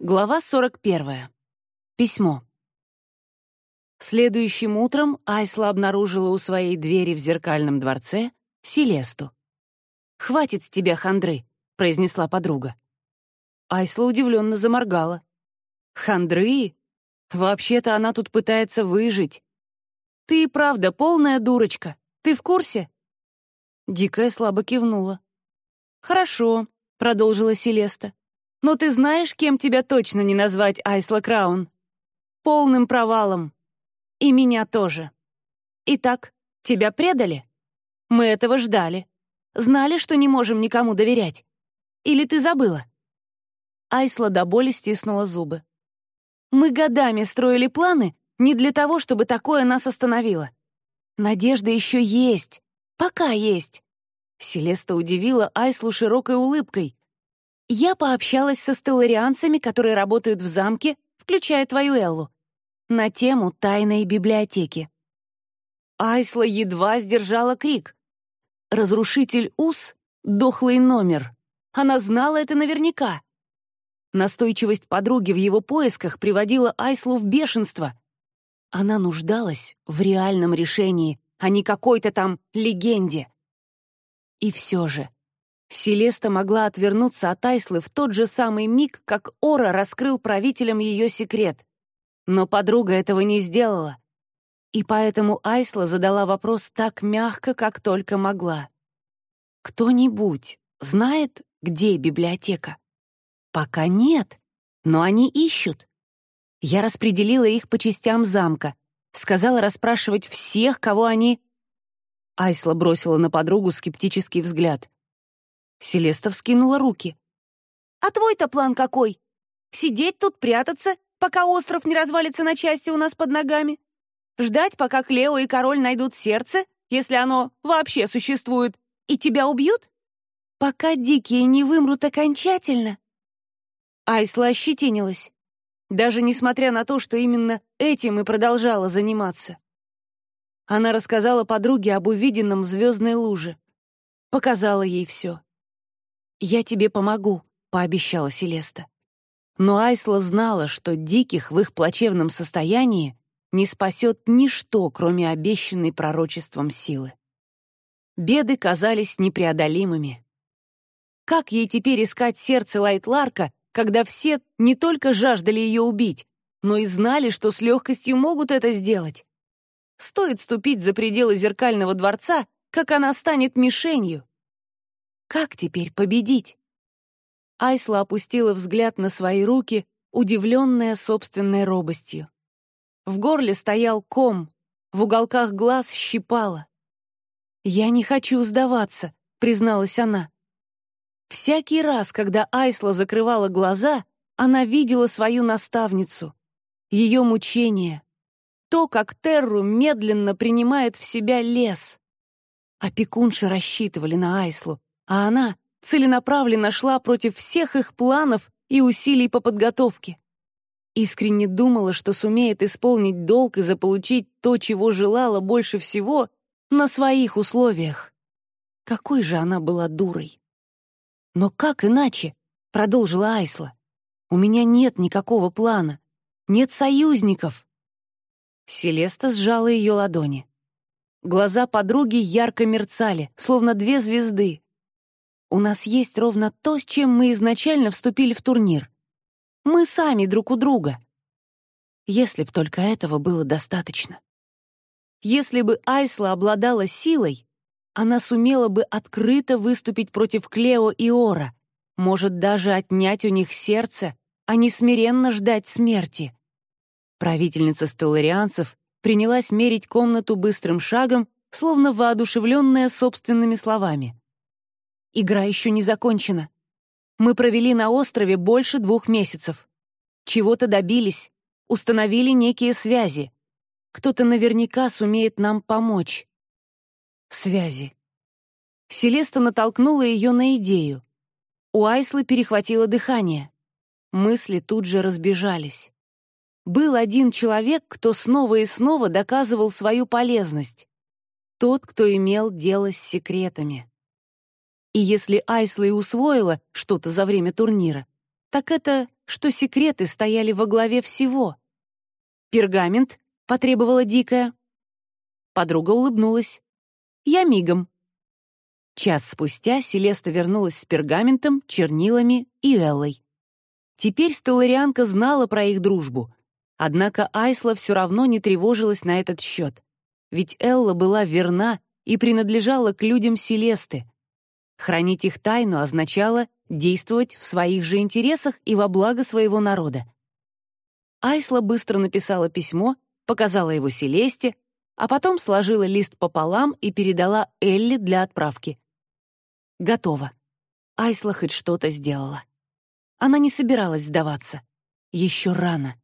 Глава 41. Письмо. Следующим утром Айсла обнаружила у своей двери в зеркальном дворце Селесту. «Хватит с тебя хандры», — произнесла подруга. Айсла удивленно заморгала. «Хандры? Вообще-то она тут пытается выжить. Ты и правда полная дурочка. Ты в курсе?» Дикая слабо кивнула. «Хорошо», — продолжила Селеста. Но ты знаешь, кем тебя точно не назвать, Айсла Краун? Полным провалом. И меня тоже. Итак, тебя предали? Мы этого ждали. Знали, что не можем никому доверять. Или ты забыла?» Айсла до боли стиснула зубы. «Мы годами строили планы не для того, чтобы такое нас остановило. Надежда еще есть. Пока есть». Селеста удивила Айслу широкой улыбкой, я пообщалась со стелларианцами, которые работают в замке, включая твою Эллу, на тему тайной библиотеки. Айсла едва сдержала крик. «Разрушитель ус — дохлый номер». Она знала это наверняка. Настойчивость подруги в его поисках приводила Айслу в бешенство. Она нуждалась в реальном решении, а не какой-то там легенде. И все же Селеста могла отвернуться от Айслы в тот же самый миг, как Ора раскрыл правителям ее секрет. Но подруга этого не сделала. И поэтому Айсла задала вопрос так мягко, как только могла. «Кто-нибудь знает, где библиотека?» «Пока нет, но они ищут. Я распределила их по частям замка, сказала расспрашивать всех, кого они...» Айсла бросила на подругу скептический взгляд. Селеста вскинула руки. «А твой-то план какой? Сидеть тут, прятаться, пока остров не развалится на части у нас под ногами? Ждать, пока Клео и король найдут сердце, если оно вообще существует, и тебя убьют? Пока дикие не вымрут окончательно?» Айсла ощетинилась, даже несмотря на то, что именно этим и продолжала заниматься. Она рассказала подруге об увиденном в звездной луже. Показала ей все. «Я тебе помогу», — пообещала Селеста. Но Айсла знала, что диких в их плачевном состоянии не спасет ничто, кроме обещанной пророчеством силы. Беды казались непреодолимыми. Как ей теперь искать сердце Лайтларка, когда все не только жаждали ее убить, но и знали, что с легкостью могут это сделать? Стоит ступить за пределы зеркального дворца, как она станет мишенью. Как теперь победить? Айсла опустила взгляд на свои руки, удивленная собственной робостью. В горле стоял ком, в уголках глаз щипало. «Я не хочу сдаваться», — призналась она. Всякий раз, когда Айсла закрывала глаза, она видела свою наставницу, ее мучение, то, как Терру медленно принимает в себя лес. Опекунши рассчитывали на Айслу, а она целенаправленно шла против всех их планов и усилий по подготовке. Искренне думала, что сумеет исполнить долг и заполучить то, чего желала больше всего, на своих условиях. Какой же она была дурой! «Но как иначе?» — продолжила Айсла. «У меня нет никакого плана, нет союзников». Селеста сжала ее ладони. Глаза подруги ярко мерцали, словно две звезды. У нас есть ровно то, с чем мы изначально вступили в турнир. Мы сами друг у друга. Если б только этого было достаточно. Если бы Айсла обладала силой, она сумела бы открыто выступить против Клео и Ора, может даже отнять у них сердце, а не смиренно ждать смерти. Правительница стелларианцев принялась мерить комнату быстрым шагом, словно воодушевленная собственными словами. Игра еще не закончена. Мы провели на острове больше двух месяцев. Чего-то добились, установили некие связи. Кто-то наверняка сумеет нам помочь. Связи. Селеста натолкнула ее на идею. У Айслы перехватило дыхание. Мысли тут же разбежались. Был один человек, кто снова и снова доказывал свою полезность. Тот, кто имел дело с секретами. И если Айсла и усвоила что-то за время турнира, так это что секреты стояли во главе всего. «Пергамент?» — потребовала Дикая. Подруга улыбнулась. «Я мигом». Час спустя Селеста вернулась с пергаментом, чернилами и Эллой. Теперь Стелларианка знала про их дружбу, однако Айсла все равно не тревожилась на этот счет, ведь Элла была верна и принадлежала к людям Селесты. Хранить их тайну означало действовать в своих же интересах и во благо своего народа. Айсла быстро написала письмо, показала его Селесте, а потом сложила лист пополам и передала Элли для отправки. Готово. Айсла хоть что-то сделала. Она не собиралась сдаваться. Еще рано.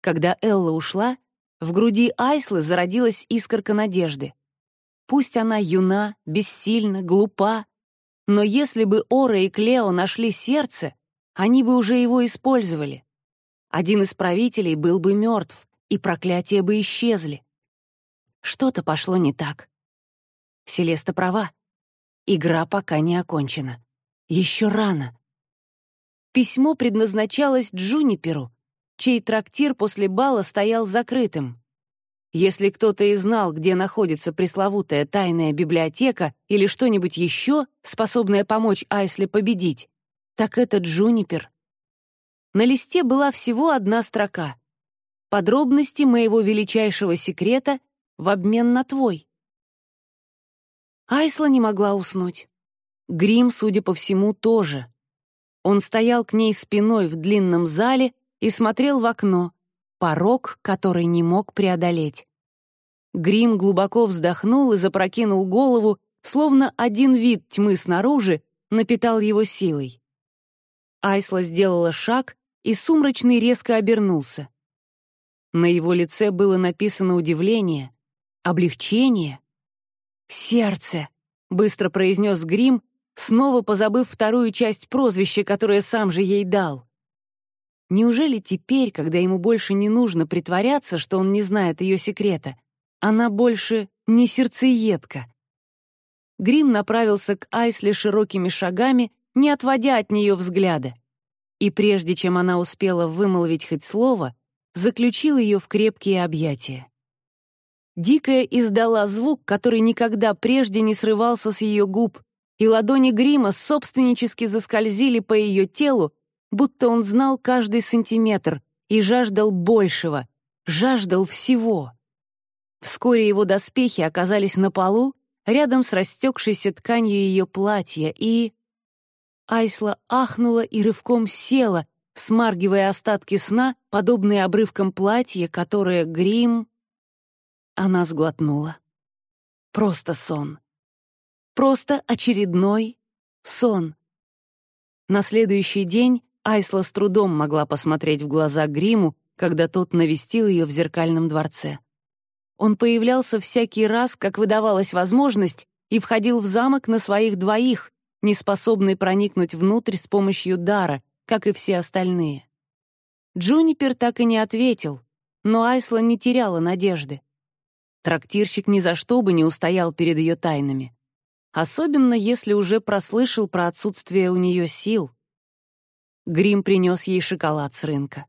Когда Элла ушла, в груди Айслы зародилась искорка надежды. Пусть она юна, бессильна, глупа, но если бы Ора и Клео нашли сердце, они бы уже его использовали. Один из правителей был бы мертв, и проклятия бы исчезли. Что-то пошло не так. Селеста права. Игра пока не окончена. Еще рано. Письмо предназначалось Джуниперу, чей трактир после бала стоял закрытым. Если кто-то и знал, где находится пресловутая тайная библиотека или что-нибудь еще, способное помочь Айсле победить, так это Джунипер. На листе была всего одна строка. «Подробности моего величайшего секрета в обмен на твой». Айсла не могла уснуть. Грим, судя по всему, тоже. Он стоял к ней спиной в длинном зале и смотрел в окно, порог, который не мог преодолеть. Грим глубоко вздохнул и запрокинул голову, словно один вид тьмы снаружи напитал его силой. Айсла сделала шаг, и Сумрачный резко обернулся. На его лице было написано удивление, облегчение, «Сердце», — быстро произнес Грим, снова позабыв вторую часть прозвища, которое сам же ей дал. Неужели теперь, когда ему больше не нужно притворяться, что он не знает ее секрета, она больше не сердцеедка? Грим направился к Айсле широкими шагами, не отводя от нее взгляда. И прежде чем она успела вымолвить хоть слово, заключил ее в крепкие объятия. Дикая издала звук, который никогда прежде не срывался с ее губ, и ладони грима собственнически заскользили по ее телу, будто он знал каждый сантиметр и жаждал большего, жаждал всего. Вскоре его доспехи оказались на полу, рядом с растекшейся тканью ее платья, и... Айсла ахнула и рывком села, смаргивая остатки сна, подобные обрывкам платья, которое грим она сглотнула. Просто сон. Просто очередной сон. На следующий день Айсла с трудом могла посмотреть в глаза Гриму, когда тот навестил ее в зеркальном дворце. Он появлялся всякий раз, как выдавалась возможность, и входил в замок на своих двоих, не способный проникнуть внутрь с помощью дара, как и все остальные. Джунипер так и не ответил, но Айсла не теряла надежды. Трактирщик ни за что бы не устоял перед ее тайнами. Особенно, если уже прослышал про отсутствие у нее сил. Грим принес ей шоколад с рынка.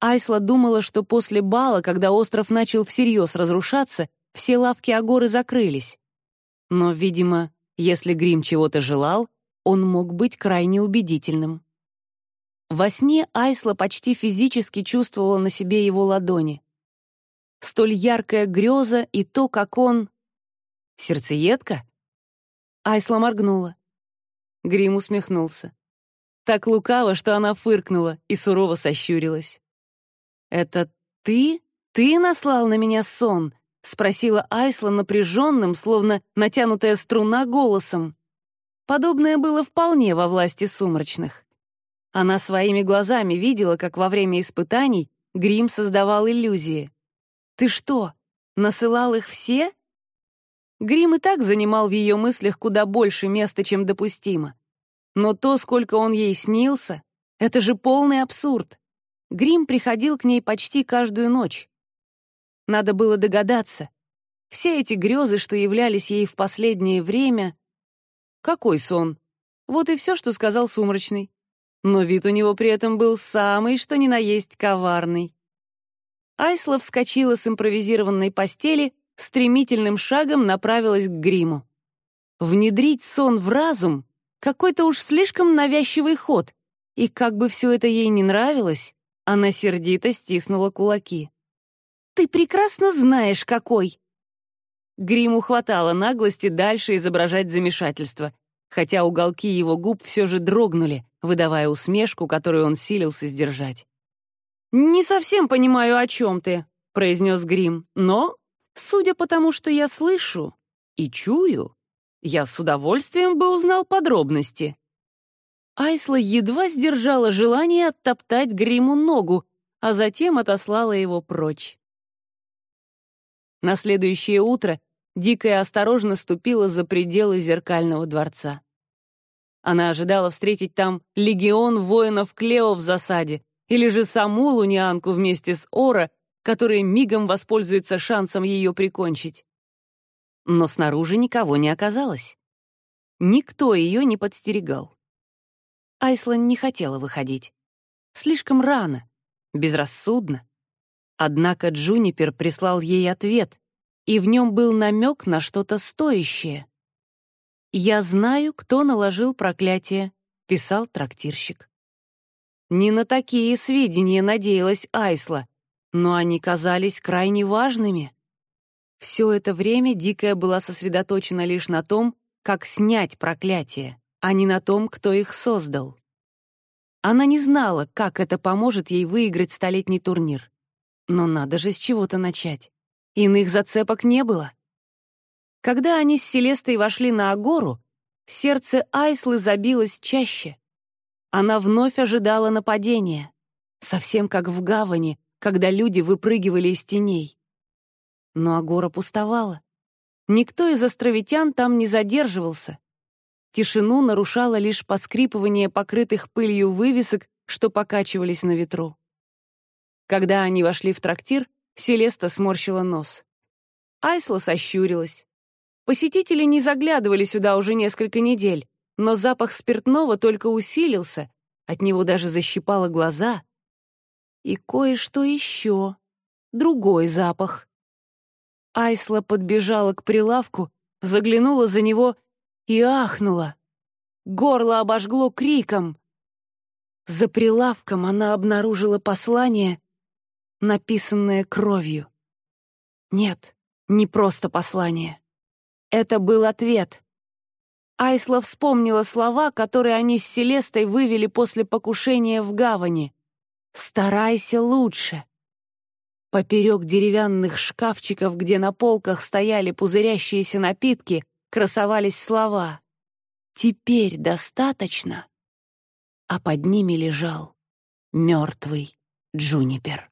Айсла думала, что после бала, когда остров начал всерьез разрушаться, все лавки Агоры закрылись. Но, видимо, если Грим чего-то желал, он мог быть крайне убедительным. Во сне Айсла почти физически чувствовала на себе его ладони столь яркая греза и то, как он... Сердцеедка? Айсла моргнула. Грим усмехнулся. Так лукаво, что она фыркнула и сурово сощурилась. «Это ты? Ты наслал на меня сон?» — спросила Айсла напряженным, словно натянутая струна голосом. Подобное было вполне во власти сумрачных. Она своими глазами видела, как во время испытаний Грим создавал иллюзии. Ты что, насылал их все? Грим и так занимал в ее мыслях куда больше места, чем допустимо. Но то, сколько он ей снился, это же полный абсурд. Грим приходил к ней почти каждую ночь. Надо было догадаться. Все эти грезы, что являлись ей в последнее время... Какой сон? Вот и все, что сказал Сумрачный. но вид у него при этом был самый, что ни на есть, коварный. Айсла вскочила с импровизированной постели, стремительным шагом направилась к гриму. Внедрить сон в разум — какой-то уж слишком навязчивый ход, и как бы все это ей не нравилось, она сердито стиснула кулаки. «Ты прекрасно знаешь, какой!» Гриму хватало наглости дальше изображать замешательство, хотя уголки его губ все же дрогнули, выдавая усмешку, которую он силился сдержать. «Не совсем понимаю, о чем ты», — произнес Грим, «но, судя по тому, что я слышу и чую, я с удовольствием бы узнал подробности». Айсла едва сдержала желание оттоптать Гриму ногу, а затем отослала его прочь. На следующее утро Дикая осторожно ступила за пределы зеркального дворца. Она ожидала встретить там легион воинов Клео в засаде или же саму Лунианку вместе с Ора, который мигом воспользуется шансом ее прикончить. Но снаружи никого не оказалось. Никто ее не подстерегал. Айслан не хотела выходить. Слишком рано, безрассудно. Однако Джунипер прислал ей ответ, и в нем был намек на что-то стоящее. «Я знаю, кто наложил проклятие», — писал трактирщик. Не на такие сведения надеялась Айсла, но они казались крайне важными. Все это время Дикая была сосредоточена лишь на том, как снять проклятие, а не на том, кто их создал. Она не знала, как это поможет ей выиграть столетний турнир. Но надо же с чего-то начать. Иных зацепок не было. Когда они с Селестой вошли на Агору, сердце Айслы забилось чаще. Она вновь ожидала нападения, совсем как в гавани, когда люди выпрыгивали из теней. Но Агора пустовала. Никто из островитян там не задерживался. Тишину нарушало лишь поскрипывание покрытых пылью вывесок, что покачивались на ветру. Когда они вошли в трактир, Селеста сморщила нос. Айсла сощурилась. Посетители не заглядывали сюда уже несколько недель, но запах спиртного только усилился, от него даже защипало глаза. И кое-что еще. Другой запах. Айсла подбежала к прилавку, заглянула за него и ахнула. Горло обожгло криком. За прилавком она обнаружила послание, написанное кровью. Нет, не просто послание. Это был ответ. Айсла вспомнила слова, которые они с Селестой вывели после покушения в гавани. «Старайся лучше». Поперек деревянных шкафчиков, где на полках стояли пузырящиеся напитки, красовались слова «Теперь достаточно», а под ними лежал мертвый Джунипер.